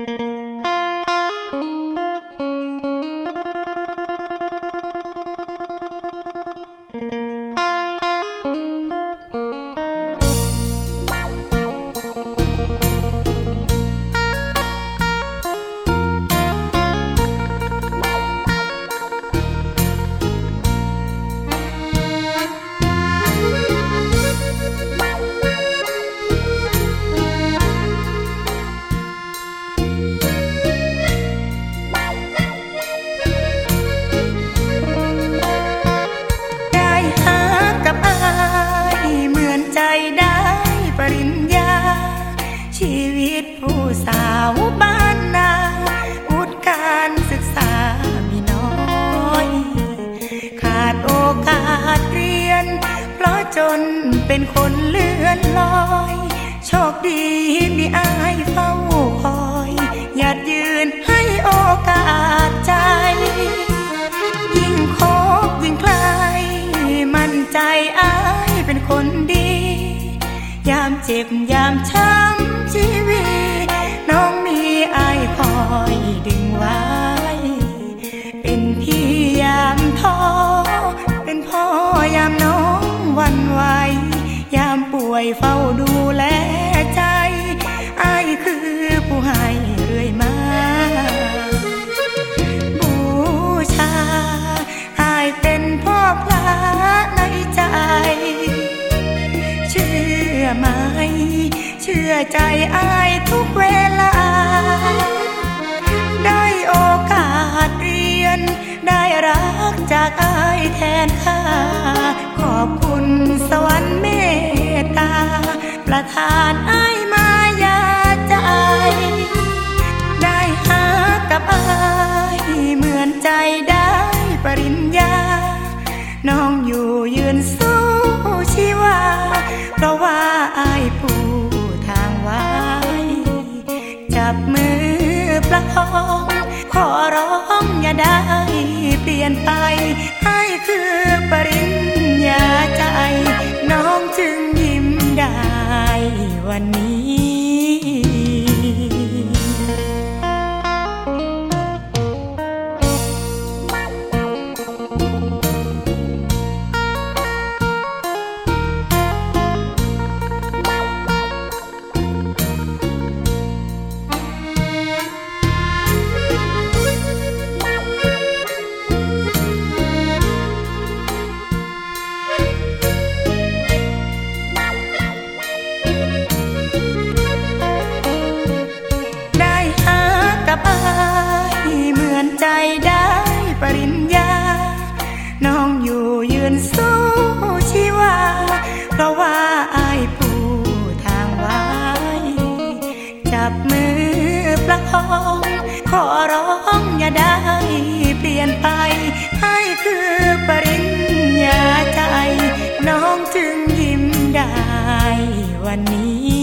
ได้ ชีวิตผู้สาวบ้านนาอุดการศึกษามีน้อย ขาดโอกาสเรียน เพราะจนเป็นคนเลื่อนลอย โชคดีมีอายเฝ้าคอยหยัดยืนให้โอกาสใจ ยิ่งคบยิ่งใครมั่นใจอายเป็นคนดี ยามเจ็บยามช้ำ ยามป่วยเฝ้าดูแลใจอายคือผู้ให้เรื่อยมาบูชาอายเป็นพ่อพระในใจ เชื่อไหม เชื่อใจอายทุกเวลา ได้โอกาสเรียน ได้รักจากอายแทนค่า น้องอยู่ยืนสู้ชีวา เพราะว่าอายผู้ทางไว้ จับมือประคอง ขอร้องอย่าได้เปลี่ยนไป น้องอยู่ยืนสู้ชีวา เพราะว่าอายผู้ทางไว้ จับมือประคองขอร้องอย่าได้เปลี่ยนไป ให้คือปริญญาใจ น้องจึงยิ้มได้วันนี้